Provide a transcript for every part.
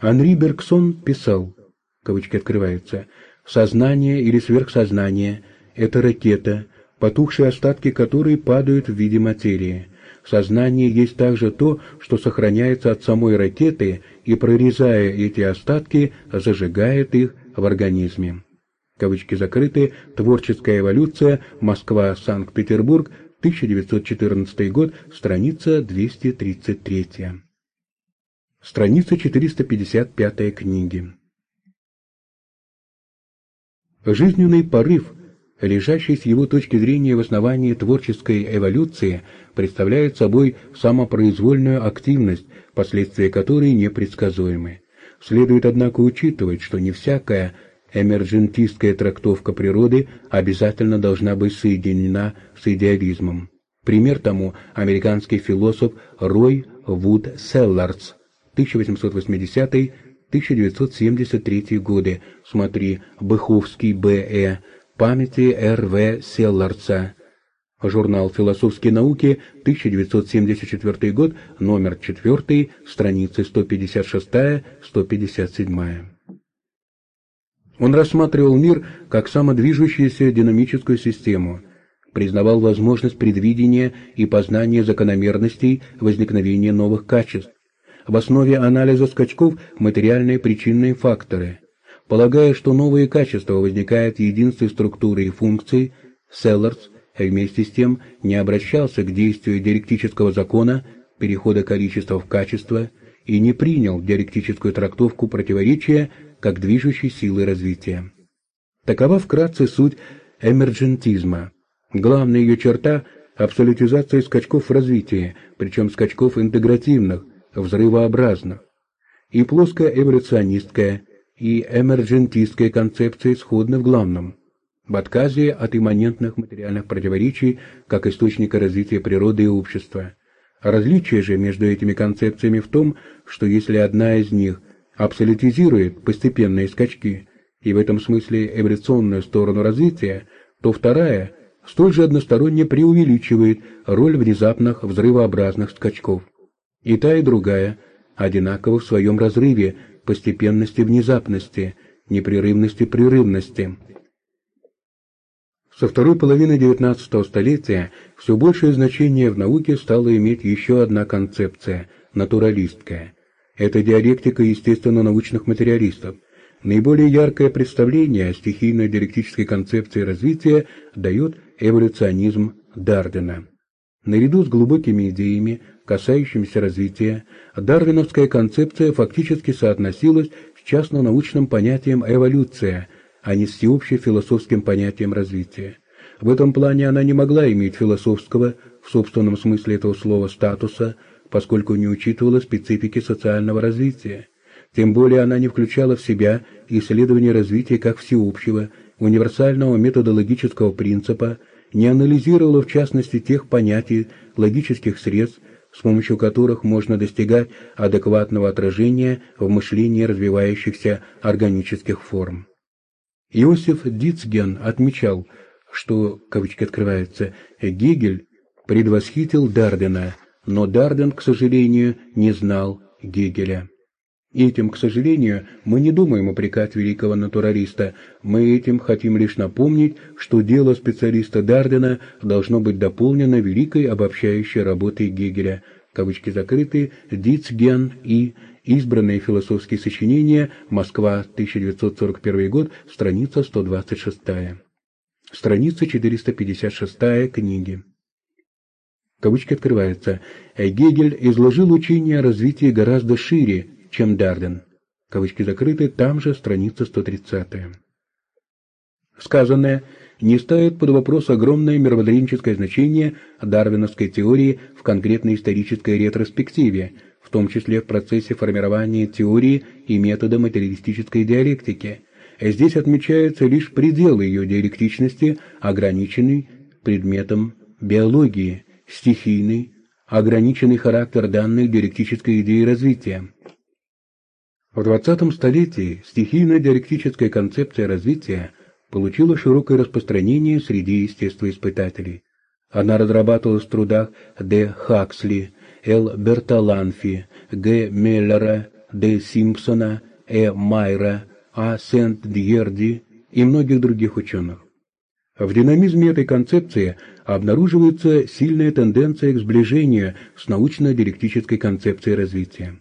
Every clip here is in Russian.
Анри Бергсон писал, кавычки открываются, «Сознание или сверхсознание – это ракета, потухшие остатки которой падают в виде материи. Сознание есть также то, что сохраняется от самой ракеты и, прорезая эти остатки, зажигает их в организме. Кавычки закрыты. Творческая эволюция. Москва, Санкт-Петербург. 1914 год. Страница 233. Страница 455 книги. Жизненный порыв лежащий с его точки зрения в основании творческой эволюции, представляет собой самопроизвольную активность, последствия которой непредсказуемы. Следует, однако, учитывать, что не всякая эмерджентистская трактовка природы обязательно должна быть соединена с идеализмом. Пример тому американский философ Рой Вуд Селлардс, 1880-1973 годы, смотри, Быховский Б.Э., памяти Р.В. Селларца. Журнал «Философские науки», 1974 год, номер 4, страницы 156-157. Он рассматривал мир как самодвижущуюся динамическую систему, признавал возможность предвидения и познания закономерностей возникновения новых качеств. В основе анализа скачков материальные причинные факторы – Полагая, что новые качества возникают в единстве структуры и функций, Селлерс вместе с тем не обращался к действию диалектического закона перехода количества в качество и не принял диалектическую трактовку противоречия как движущей силы развития. Такова вкратце суть эмерджентизма. Главная ее черта – абсолютизация скачков в развитии, причем скачков интегративных, взрывообразных, и плоско-эволюционистская, и эмерджентистская концепция сходны в главном – в отказе от имманентных материальных противоречий как источника развития природы и общества. Различие же между этими концепциями в том, что если одна из них абсолютизирует постепенные скачки и в этом смысле эволюционную сторону развития, то вторая столь же односторонне преувеличивает роль внезапных взрывообразных скачков. И та, и другая одинаково в своем разрыве постепенности внезапности, непрерывности прерывности. Со второй половины XIX столетия все большее значение в науке стала иметь еще одна концепция – натуралистская. Это диалектика естественно-научных материалистов. Наиболее яркое представление о стихийной диалектической концепции развития дает эволюционизм Дардена. Наряду с глубокими идеями касающимися развития, дарвиновская концепция фактически соотносилась с частно-научным понятием «эволюция», а не с всеобщим философским понятием развития. В этом плане она не могла иметь философского, в собственном смысле этого слова, статуса, поскольку не учитывала специфики социального развития. Тем более она не включала в себя исследование развития как всеобщего, универсального методологического принципа, не анализировала в частности тех понятий, логических средств, с помощью которых можно достигать адекватного отражения в мышлении развивающихся органических форм. Иосиф Дицген отмечал, что, кавычки открываются, Гегель предвосхитил Дардена, но Дарден, к сожалению, не знал Гегеля. Этим, к сожалению, мы не думаем упрекать великого натуралиста, мы этим хотим лишь напомнить, что дело специалиста Дардена должно быть дополнено великой обобщающей работой Гегеля, кавычки закрыты, Дицген и Избранные философские сочинения, Москва, 1941 год, страница 126. Страница 456 книги. Кавычки открываются. Гегель изложил учение о развитии гораздо шире, чем Дарден. Кавычки закрыты, там же страница 130. Сказанное не ставит под вопрос огромное мировоззренческое значение дарвиновской теории в конкретной исторической ретроспективе, в том числе в процессе формирования теории и метода материалистической диалектики. Здесь отмечаются лишь пределы ее диалектичности, ограниченный предметом биологии, стихийный, ограниченный характер данной диалектической идеи развития. В 20 столетии стихийно-диалектическая концепция развития получила широкое распространение среди естествоиспытателей. Она разрабатывалась в трудах Д. Хаксли, Л. Берталанфи, Г. Меллера, де Симпсона, Э. Майра, А. Сент-Дьерди и многих других ученых. В динамизме этой концепции обнаруживается сильная тенденция к сближению с научно-диалектической концепцией развития.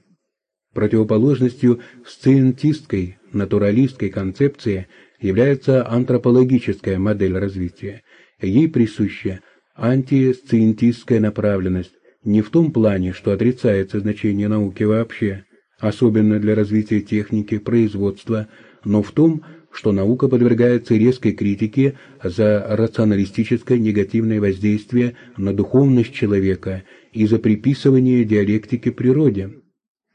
Противоположностью сциентистской, натуралистской концепции является антропологическая модель развития. Ей присуща антисциентистская направленность не в том плане, что отрицается значение науки вообще, особенно для развития техники, производства, но в том, что наука подвергается резкой критике за рационалистическое негативное воздействие на духовность человека и за приписывание диалектики природе.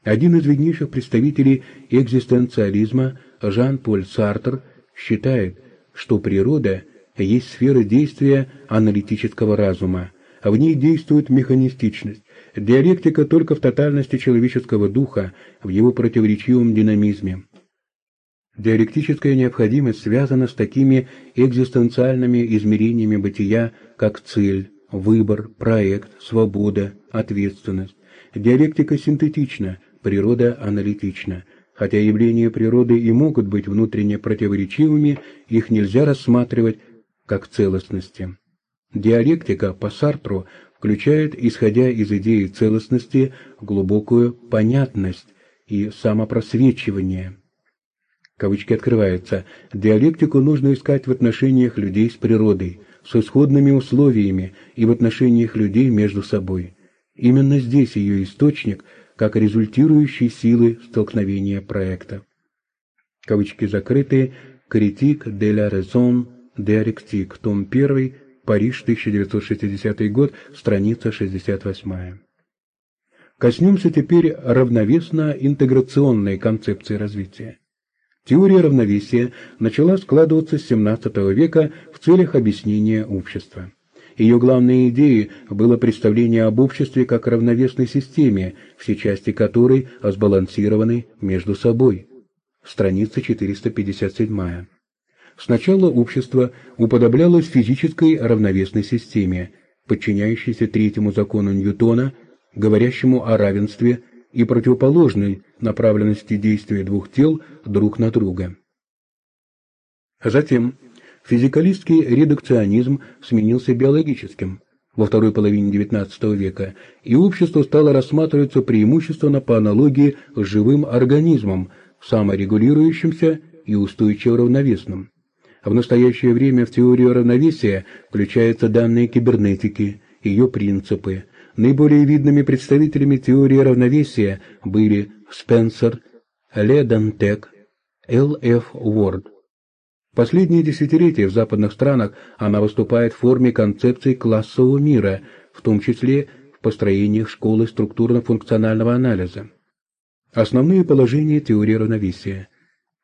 Один из виднейших представителей экзистенциализма, Жан-Поль Сартр, считает, что природа есть сфера действия аналитического разума, а в ней действует механистичность, диалектика только в тотальности человеческого духа, в его противоречивом динамизме. Диалектическая необходимость связана с такими экзистенциальными измерениями бытия, как цель, выбор, проект, свобода, ответственность. Диалектика синтетична, природа аналитична. Хотя явления природы и могут быть внутренне противоречивыми, их нельзя рассматривать как целостности. Диалектика по Сартру включает, исходя из идеи целостности, глубокую понятность и самопросвечивание. Кавычки открываются. Диалектику нужно искать в отношениях людей с природой, с исходными условиями и в отношениях людей между собой. Именно здесь ее источник – как результирующей силы столкновения проекта. Кавычки закрыты. Критик де ла raison диалектик. Том 1. Париж, 1960 год. Страница 68. Коснемся теперь равновесно интеграционной концепции развития. Теория равновесия начала складываться с XVII века в целях объяснения общества. Ее главной идеей было представление об обществе как равновесной системе, все части которой сбалансированы между собой. Страница 457. Сначала общество уподоблялось физической равновесной системе, подчиняющейся третьему закону Ньютона, говорящему о равенстве и противоположной направленности действия двух тел друг на друга. Затем Физикалистский редукционизм сменился биологическим во второй половине XIX века, и общество стало рассматриваться преимущественно по аналогии с живым организмом, саморегулирующимся и устойчиво равновесным. В настоящее время в теорию равновесия включаются данные кибернетики, ее принципы. Наиболее видными представителями теории равновесия были Спенсер, Ле Дантек, Л. Ф. Уорд. Последние десятилетия в западных странах она выступает в форме концепции классового мира, в том числе в построениях школы структурно-функционального анализа. Основные положения теории равновесия.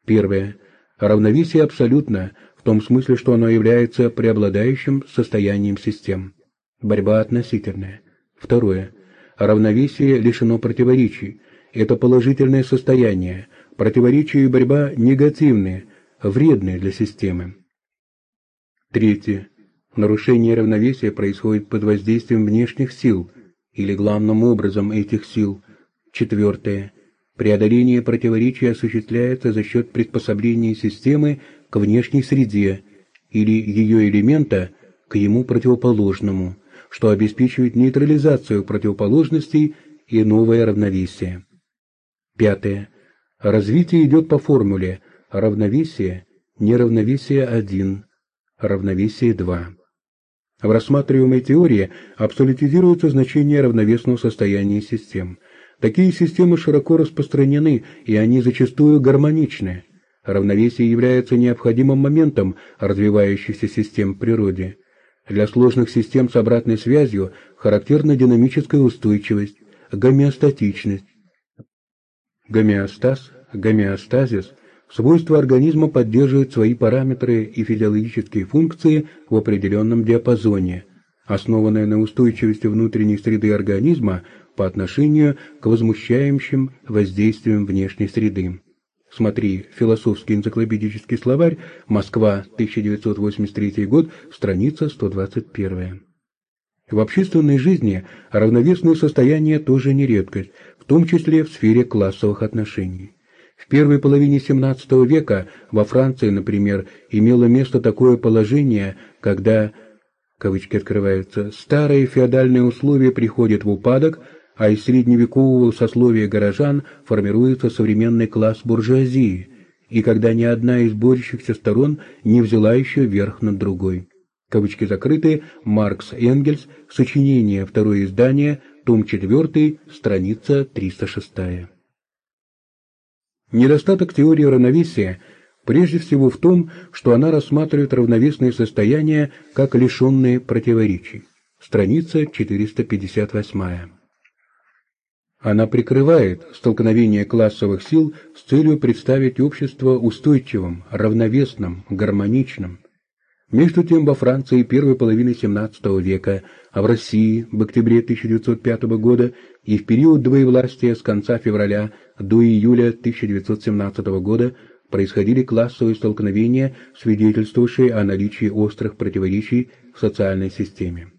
Первое. Равновесие абсолютно, в том смысле, что оно является преобладающим состоянием систем. Борьба относительная. Второе. Равновесие лишено противоречий. Это положительное состояние. Противоречия и борьба негативные, вредные для системы. Третье. Нарушение равновесия происходит под воздействием внешних сил или главным образом этих сил. Четвертое. Преодоление противоречий осуществляется за счет приспособления системы к внешней среде или ее элемента к ему противоположному, что обеспечивает нейтрализацию противоположностей и новое равновесие. Пятое. Развитие идет по формуле равновесие, неравновесие 1, равновесие 2. В рассматриваемой теории абсолютизируется значение равновесного состояния систем. Такие системы широко распространены, и они зачастую гармоничны. Равновесие является необходимым моментом развивающихся систем в природе. Для сложных систем с обратной связью характерна динамическая устойчивость, гомеостатичность. Гомеостаз, гомеостазис Свойства организма поддерживают свои параметры и физиологические функции в определенном диапазоне, основанные на устойчивости внутренней среды организма по отношению к возмущающим воздействиям внешней среды. Смотри «Философский энциклопедический словарь», Москва, 1983 год, страница 121. В общественной жизни равновесное состояние тоже не редкость, в том числе в сфере классовых отношений. В первой половине XVII века во Франции, например, имело место такое положение, когда, кавычки открываются, старые феодальные условия приходят в упадок, а из средневекового сословия горожан формируется современный класс буржуазии, и когда ни одна из борющихся сторон не взяла еще верх над другой. Кавычки закрыты, Маркс Энгельс, сочинение, второе издание, том 4, страница 306. Недостаток теории равновесия прежде всего в том, что она рассматривает равновесные состояния как лишенные противоречий. Страница 458. Она прикрывает столкновение классовых сил с целью представить общество устойчивым, равновесным, гармоничным. Между тем во Франции первой половины XVII века, а в России в октябре 1905 года и в период двоевластия с конца февраля до июля 1917 года происходили классовые столкновения, свидетельствующие о наличии острых противоречий в социальной системе.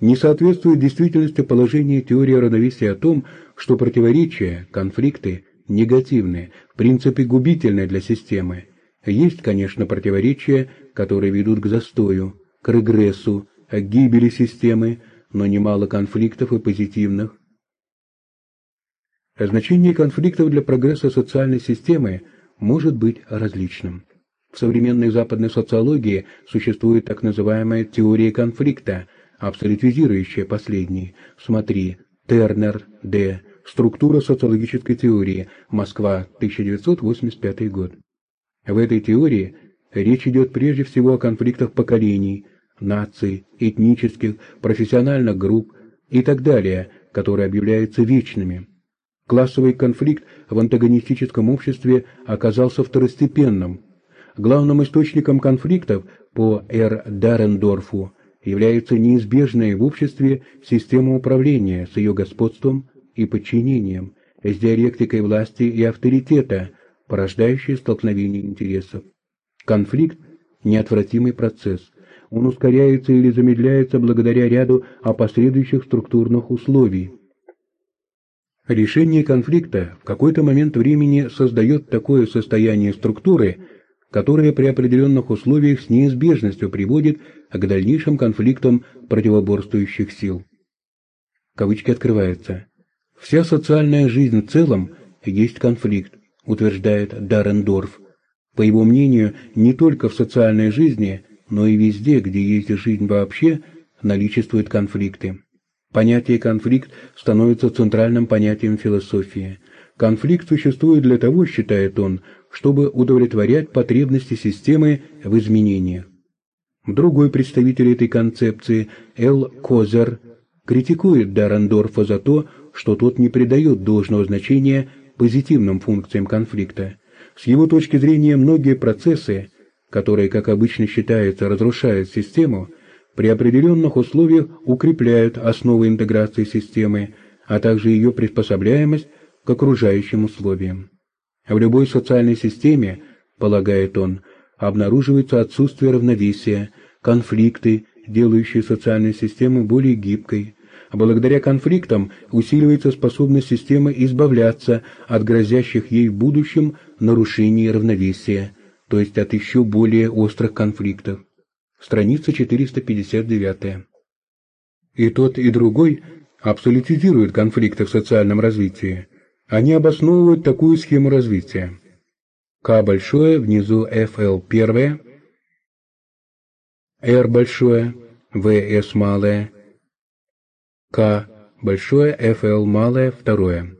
Не соответствует действительности положение теории равновесия о том, что противоречия, конфликты негативны, в принципе губительны для системы. Есть, конечно, противоречия, которые ведут к застою, к регрессу, к гибели системы, но немало конфликтов и позитивных, Значение конфликтов для прогресса социальной системы может быть различным. В современной западной социологии существует так называемая теория конфликта, абсолютизирующая последний. Смотри, Тернер, Д. Структура социологической теории. Москва, 1985 год. В этой теории речь идет прежде всего о конфликтах поколений, наций, этнических, профессиональных групп и так далее, которые объявляются вечными. Классовый конфликт в антагонистическом обществе оказался второстепенным. Главным источником конфликтов по Р. Дарендорфу является неизбежная в обществе система управления с ее господством и подчинением, с диалектикой власти и авторитета, порождающей столкновение интересов. Конфликт – неотвратимый процесс. Он ускоряется или замедляется благодаря ряду опосредующих структурных условий – Решение конфликта в какой-то момент времени создает такое состояние структуры, которое при определенных условиях с неизбежностью приводит к дальнейшим конфликтам противоборствующих сил. Кавычки открываются. Вся социальная жизнь в целом есть конфликт, утверждает Дарендорф. По его мнению, не только в социальной жизни, но и везде, где есть жизнь вообще, наличествуют конфликты. Понятие «конфликт» становится центральным понятием философии. Конфликт существует для того, считает он, чтобы удовлетворять потребности системы в изменениях. Другой представитель этой концепции, Эл Козер, критикует Дарандорфа за то, что тот не придает должного значения позитивным функциям конфликта. С его точки зрения многие процессы, которые, как обычно считается, разрушают систему – при определенных условиях укрепляют основы интеграции системы, а также ее приспособляемость к окружающим условиям. В любой социальной системе, полагает он, обнаруживается отсутствие равновесия, конфликты, делающие социальную систему более гибкой. Благодаря конфликтам усиливается способность системы избавляться от грозящих ей в будущем нарушений равновесия, то есть от еще более острых конфликтов страница 459. И тот, и другой абсолютизируют конфликты в социальном развитии. Они обосновывают такую схему развития. К большое, внизу FL первое, R большое, VS малое, К большое, FL малое второе.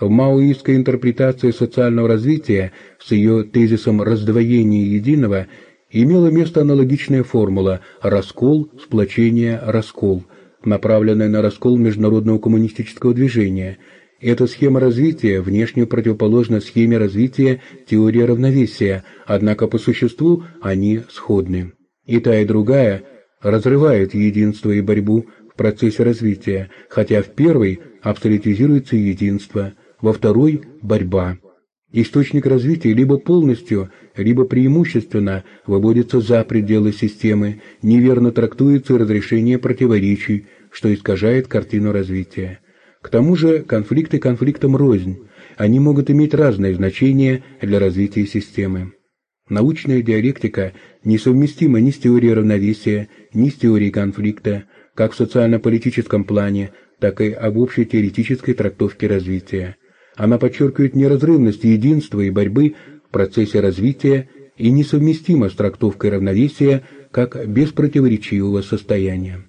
В маоистской интерпретации социального развития с ее тезисом раздвоения единого – имела место аналогичная формула «раскол, сплочение, раскол», направленная на раскол международного коммунистического движения. Эта схема развития внешне противоположна схеме развития теории равновесия, однако по существу они сходны. И та, и другая разрывают единство и борьбу в процессе развития, хотя в первой абсолютизируется единство, во второй – борьба. Источник развития либо полностью, либо преимущественно выводится за пределы системы, неверно трактуется разрешение противоречий, что искажает картину развития. К тому же конфликты конфликтам рознь, они могут иметь разное значение для развития системы. Научная диалектика несовместима ни с теорией равновесия, ни с теорией конфликта, как в социально-политическом плане, так и об общей теоретической трактовке развития. Она подчеркивает неразрывность единства и борьбы в процессе развития и несовместима с трактовкой равновесия как беспротиворечивого состояния.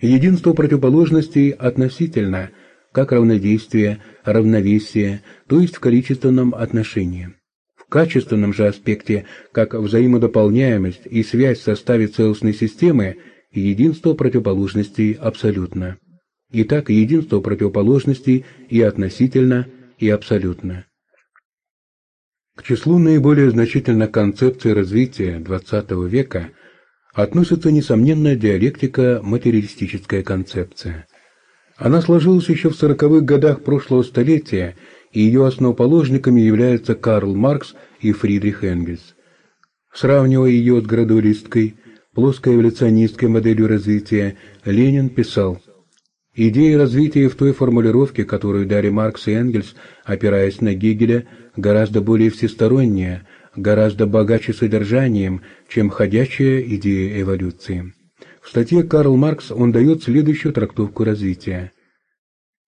Единство противоположностей относительно, как равнодействие, равновесие, то есть в количественном отношении. В качественном же аспекте, как взаимодополняемость и связь в составе целостной системы, единство противоположностей абсолютно. Итак, единство противоположностей и относительно, и абсолютно. К числу наиболее значительных концепций развития XX века относится, несомненно, диалектика материалистическая концепция. Она сложилась еще в сороковых годах прошлого столетия, и ее основоположниками являются Карл Маркс и Фридрих Энгельс. Сравнивая ее с градуалистской, плоскоэволюционистской моделью развития, Ленин писал Идея развития в той формулировке, которую дали Маркс и Энгельс, опираясь на Гегеля, гораздо более всесторонняя, гораздо богаче содержанием, чем ходячая идея эволюции. В статье Карл Маркс он дает следующую трактовку развития.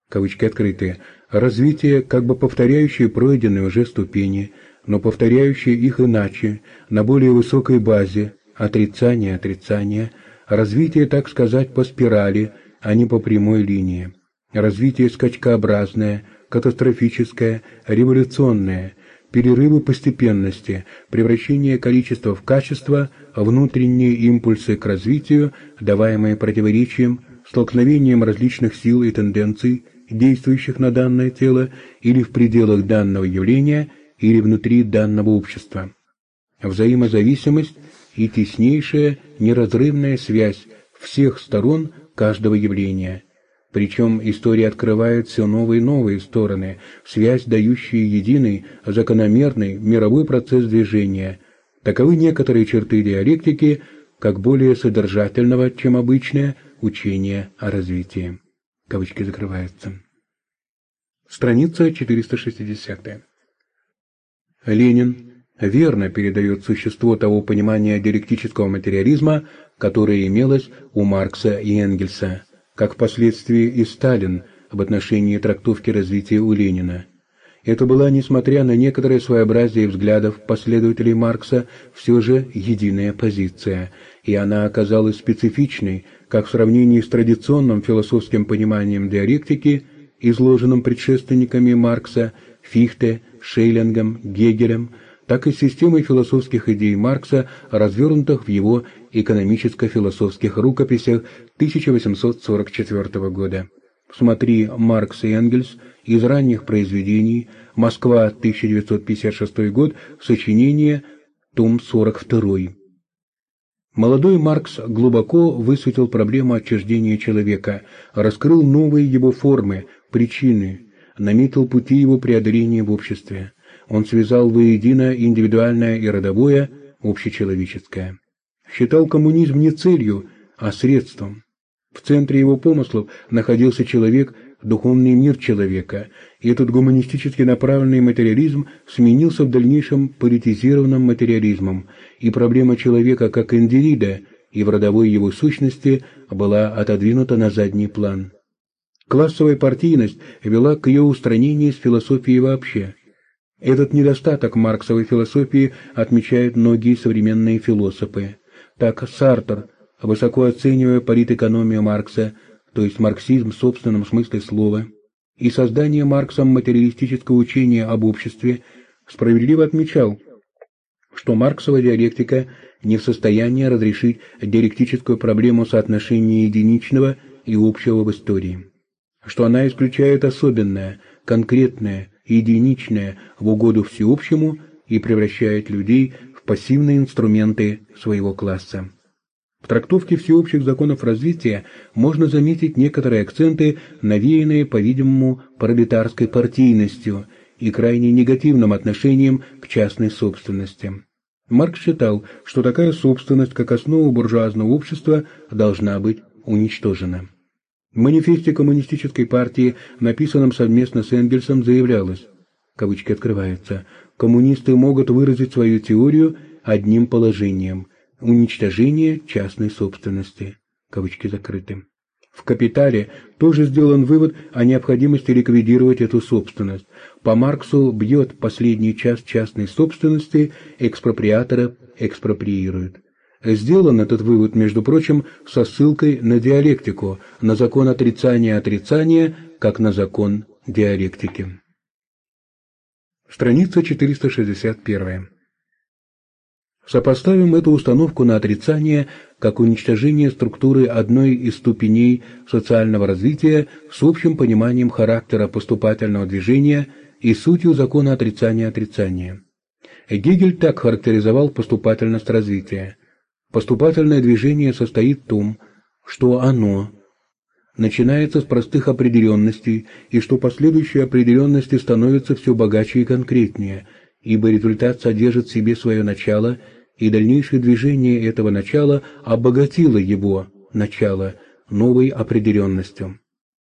Кавычки открытые. Развитие, как бы повторяющее пройденные уже ступени, но повторяющее их иначе, на более высокой базе, отрицание, отрицание, развитие, так сказать, по спирали – а не по прямой линии. Развитие скачкообразное, катастрофическое, революционное, перерывы постепенности, превращение количества в качество, внутренние импульсы к развитию, даваемые противоречием, столкновением различных сил и тенденций, действующих на данное тело или в пределах данного явления, или внутри данного общества. Взаимозависимость и теснейшая неразрывная связь всех сторон каждого явления. Причем история открывает все новые и новые стороны, связь, дающие единый, закономерный мировой процесс движения. Таковы некоторые черты диалектики, как более содержательного, чем обычное, учение о развитии. Кавычки закрываются. Страница 460. Ленин верно передает существо того понимания диалектического материализма, которое имелось у Маркса и Энгельса, как впоследствии и Сталин об отношении трактовки развития у Ленина. Это была, несмотря на некоторое своеобразие взглядов последователей Маркса, все же единая позиция, и она оказалась специфичной, как в сравнении с традиционным философским пониманием диалектики, изложенным предшественниками Маркса, Фихте, Шейлингом, Гегелем, так и с системой философских идей Маркса, развернутых в его экономическо-философских рукописях 1844 года. Смотри «Маркс и Энгельс» из ранних произведений «Москва, 1956 год», сочинение, том 42. Молодой Маркс глубоко высветил проблему отчуждения человека, раскрыл новые его формы, причины, наметил пути его преодоления в обществе он связал воедино индивидуальное и родовое, общечеловеческое. Считал коммунизм не целью, а средством. В центре его помыслов находился человек, духовный мир человека, и этот гуманистически направленный материализм сменился в дальнейшем политизированным материализмом, и проблема человека как индивида и в родовой его сущности была отодвинута на задний план. Классовая партийность вела к ее устранению из философии вообще – этот недостаток марксовой философии отмечают многие современные философы. Так Сартер, высоко оценивая политэкономию Маркса, то есть марксизм в собственном смысле слова, и создание Марксом материалистического учения об обществе, справедливо отмечал, что марксовая диалектика не в состоянии разрешить диалектическую проблему соотношения единичного и общего в истории, что она исключает особенное, конкретное, единичное в угоду всеобщему и превращает людей в пассивные инструменты своего класса. В трактовке всеобщих законов развития можно заметить некоторые акценты, навеянные, по-видимому, пролетарской партийностью и крайне негативным отношением к частной собственности. Маркс считал, что такая собственность, как основа буржуазного общества, должна быть уничтожена. Манифесте коммунистической партии, написанном совместно с Энгельсом, заявлялось, кавычки открываются, коммунисты могут выразить свою теорию одним положением – уничтожение частной собственности, кавычки закрыты. В «Капитале» тоже сделан вывод о необходимости ликвидировать эту собственность. По Марксу бьет последний час частной собственности, экспроприатора экспроприирует. Сделан этот вывод, между прочим, со ссылкой на диалектику, на закон отрицания отрицания, как на закон диалектики. Страница 461. Сопоставим эту установку на отрицание как уничтожение структуры одной из ступеней социального развития с общим пониманием характера поступательного движения и сутью закона отрицания отрицания. Гегель так характеризовал поступательность развития. Поступательное движение состоит в том, что оно начинается с простых определенностей и что последующие определенности становятся все богаче и конкретнее, ибо результат содержит в себе свое начало – и дальнейшее движение этого начала обогатило его начало новой определенностью.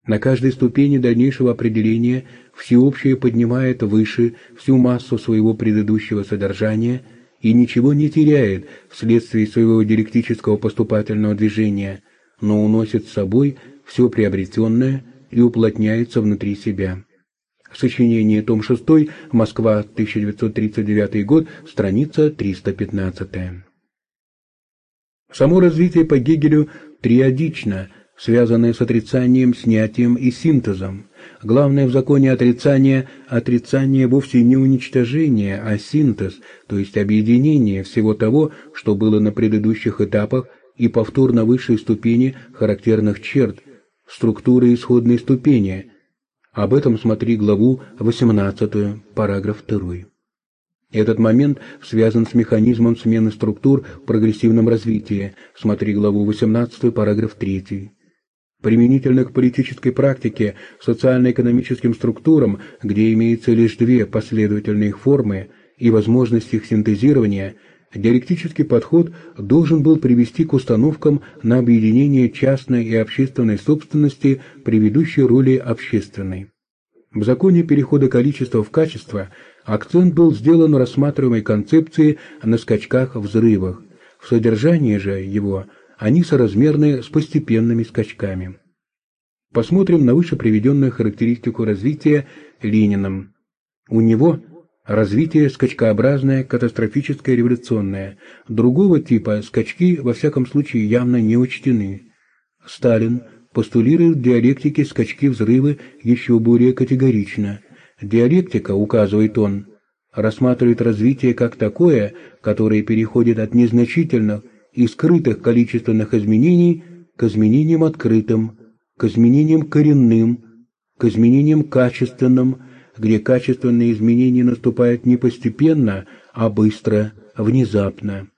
На каждой ступени дальнейшего определения всеобщее поднимает выше всю массу своего предыдущего содержания и ничего не теряет вследствие своего диалектического поступательного движения, но уносит с собой все приобретенное и уплотняется внутри себя. Сочинение, том 6, Москва, 1939 год, страница 315. Само развитие по Гегелю триадично, связанное с отрицанием, снятием и синтезом. Главное в законе отрицания – отрицание вовсе не уничтожение, а синтез, то есть объединение всего того, что было на предыдущих этапах и повтор на высшей ступени характерных черт, структуры исходной ступени – об этом смотри главу 18, параграф 2. Этот момент связан с механизмом смены структур в прогрессивном развитии. Смотри главу 18, параграф 3. Применительно к политической практике, социально-экономическим структурам, где имеется лишь две последовательные формы и возможность их синтезирования – Диалектический подход должен был привести к установкам на объединение частной и общественной собственности при ведущей роли общественной. В законе перехода количества в качество акцент был сделан рассматриваемой концепции на скачках-взрывах. В содержании же его они соразмерны с постепенными скачками. Посмотрим на выше приведенную характеристику развития Лениным. У него – Развитие скачкообразное, катастрофическое, революционное. Другого типа скачки, во всяком случае, явно не учтены. Сталин постулирует в диалектике скачки-взрывы еще более категорично. Диалектика, указывает он, рассматривает развитие как такое, которое переходит от незначительных и скрытых количественных изменений к изменениям открытым, к изменениям коренным, к изменениям качественным, где качественные изменения наступают не постепенно, а быстро, внезапно.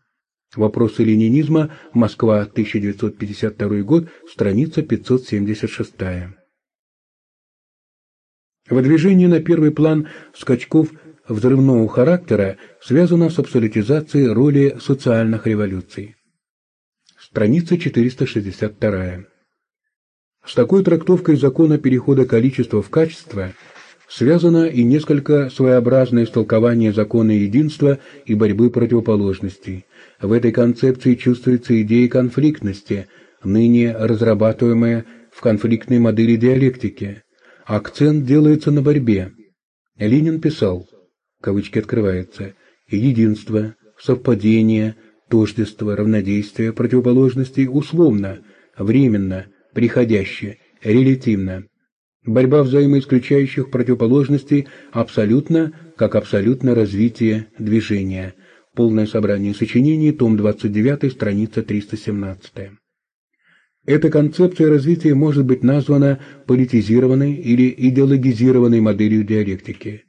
Вопросы ленинизма. Москва, 1952 год, страница 576. Выдвижение на первый план скачков взрывного характера связано с абсолютизацией роли социальных революций. Страница 462. С такой трактовкой закона перехода количества в качество – связано и несколько своеобразное истолкование закона единства и борьбы противоположностей. В этой концепции чувствуется идея конфликтности, ныне разрабатываемая в конфликтной модели диалектики. Акцент делается на борьбе. Ленин писал, кавычки открываются, единство, совпадение, тождество, равнодействие противоположностей условно, временно, приходяще, релятивно. Борьба взаимоисключающих противоположностей абсолютно, как абсолютно развитие движения. Полное собрание сочинений, том 29, страница 317. Эта концепция развития может быть названа политизированной или идеологизированной моделью диалектики.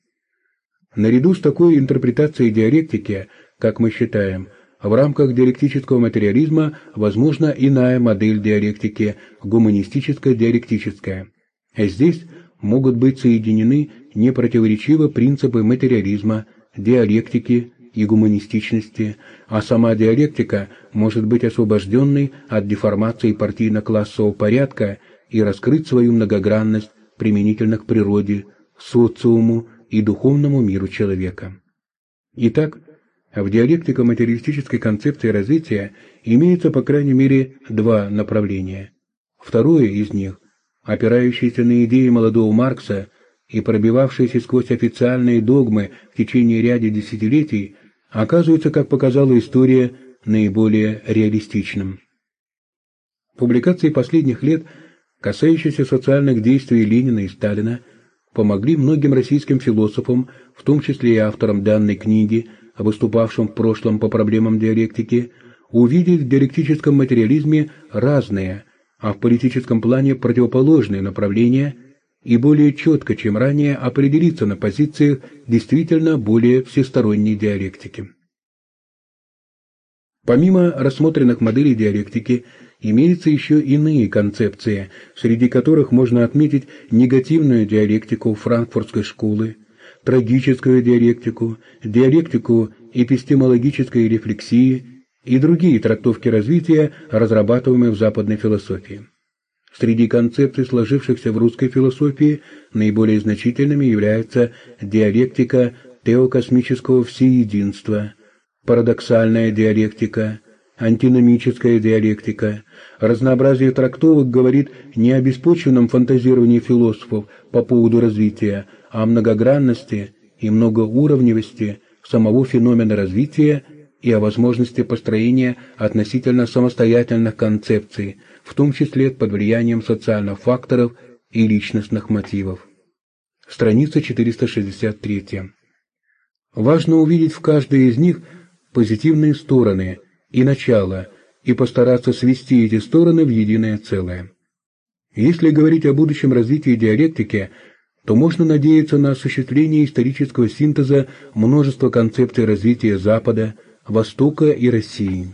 Наряду с такой интерпретацией диалектики, как мы считаем, в рамках диалектического материализма возможна иная модель диалектики – гуманистическая диалектическая а здесь могут быть соединены непротиворечиво принципы материализма, диалектики и гуманистичности, а сама диалектика может быть освобожденной от деформации партийно-классового порядка и раскрыть свою многогранность применительно к природе, социуму и духовному миру человека. Итак, в диалектико-материалистической концепции развития имеется по крайней мере два направления. Второе из них, опирающееся на идеи молодого Маркса и пробивавшееся сквозь официальные догмы в течение ряда десятилетий, оказывается, как показала история, наиболее реалистичным. Публикации последних лет, касающиеся социальных действий Ленина и Сталина, помогли многим российским философам, в том числе и авторам данной книги, выступавшим в прошлом по проблемам диалектики, увидеть в диалектическом материализме разные, а в политическом плане противоположные направления и более четко, чем ранее, определиться на позициях действительно более всесторонней диалектики. Помимо рассмотренных моделей диалектики, имеются еще иные концепции, среди которых можно отметить негативную диалектику франкфуртской школы, трагическую диалектику, диалектику эпистемологической рефлексии и другие трактовки развития, разрабатываемые в западной философии. Среди концепций, сложившихся в русской философии, наиболее значительными является диалектика теокосмического всеединства, парадоксальная диалектика, антиномическая диалектика. Разнообразие трактовок говорит не о беспочвенном фантазировании философов по поводу развития, о многогранности и многоуровневости самого феномена развития и о возможности построения относительно самостоятельных концепций, в том числе под влиянием социальных факторов и личностных мотивов. Страница 463. Важно увидеть в каждой из них позитивные стороны и начало, и постараться свести эти стороны в единое целое. Если говорить о будущем развитии диалектики, то можно надеяться на осуществление исторического синтеза множества концепций развития Запада, Востока и России.